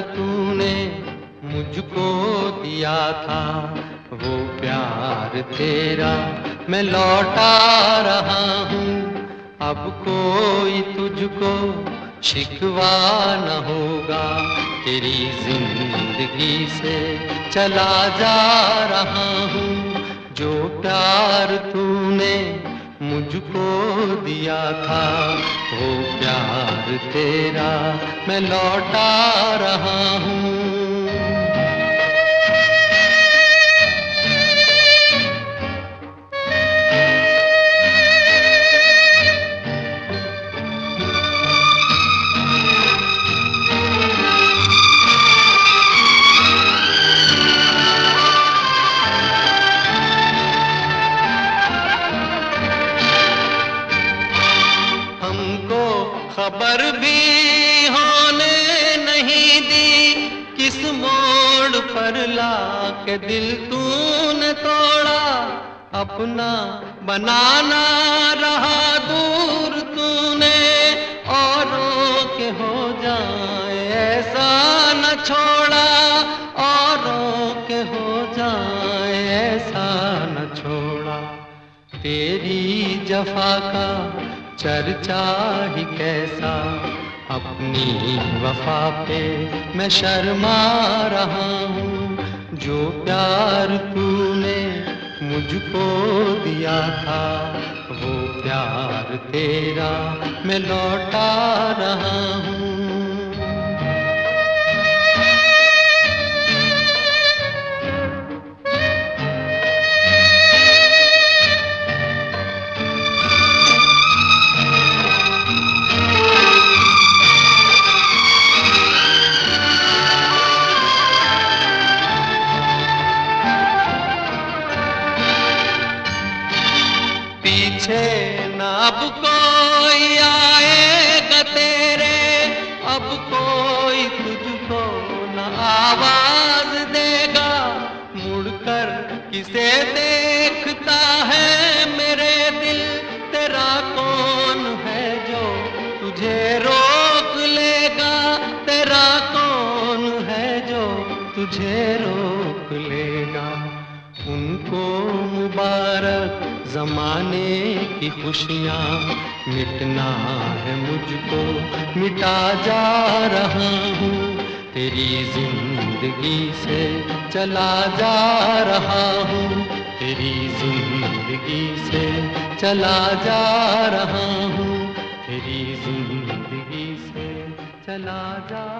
तूने मुझको दिया था, वो प्यार तेरा। मैं लौटा रहा हूँ, अब कोई तुझको शिकवा न होगा। तेरी ज़िंदगी से चला जा रहा हूँ, जो प्यार मुझको दिया था वो प्यार तेरा मैं लौटा रहा हूँ। खबर भी होने नहीं दी। किस मोड़ पर ला के दिल तूने तोड़ा। अपना बनाना रहा दूर तूने। औरों के हो जाए ऐसा न छोड़ा। औरों के हो जाए ऐसा न छोड़ा। तेरी जफा का चर्चा ही कैसा, अपनी वफा पे मैं शर्मा रहा हूँ। जो प्यार तूने मुझको दिया था, वो प्यार तेरा मैं लौटा रहा हूँ। अब कोई आएगा तेरे, अब कोई तुझको न आवाज़ देगा। मुड़कर किसे देखता है मेरे दिल? तेरा कौन है जो तुझे रोक लेगा? तेरा कौन है जो तुझे रोक लेगा? उनको मुबारक जमाने की खुशियाँ मिटना है मुझको, मिटा जा रहा हूँ। तेरी ज़िंदगी से चला जा रहा हूँ। तेरी ज़िंदगी से चला जा रहा हूँ। तेरी ज़िंदगी से चला जा